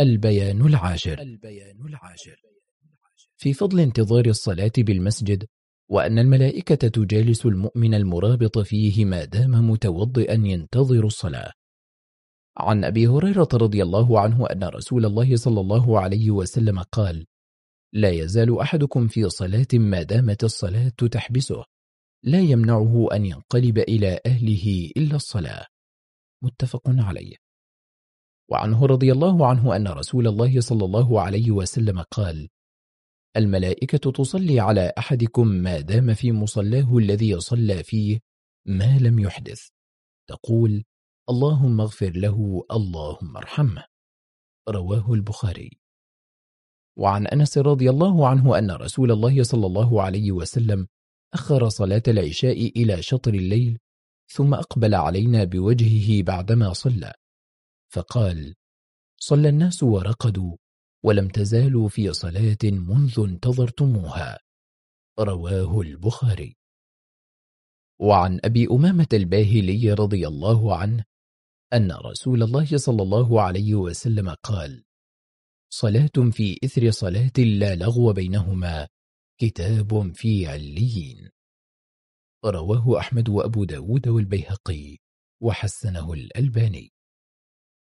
البيان العاشر البيان العاشر في فضل انتظار الصلاة بالمسجد وأن الملائكة تجالس المؤمن المرابط فيه ما دام متوضئا ينتظر الصلاة. عن أبي هريرة رضي الله عنه أن رسول الله صلى الله عليه وسلم قال لا يزال أحدكم في صلاة ما دامت الصلاة تحبسه لا يمنعه أن ينقلب إلى أهله إلا الصلاة. متفق عليه. وعنه رضي الله عنه أن رسول الله صلى الله عليه وسلم قال الملائكة تصلي على أحدكم ما دام في مصلاه الذي صلى فيه ما لم يحدث. تقول اللهم اغفر له اللهم ارحمه. رواه البخاري. وعن أنس رضي الله عنه أن رسول الله صلى الله عليه وسلم أخر صلاة العشاء إلى شطر الليل ثم أقبل علينا بوجهه بعدما صلى. فقال صلى الناس ورقدوا ولم تزالوا في صلاة منذ انتظرتموها. رواه البخاري. وعن أبي أمامة الباهلي رضي الله عنه أن رسول الله صلى الله عليه وسلم قال صلاة في إثر صلاة لا لغو بينهما كتاب في عليين. رواه أحمد وأبو داود والبيهقي وحسنه الألباني.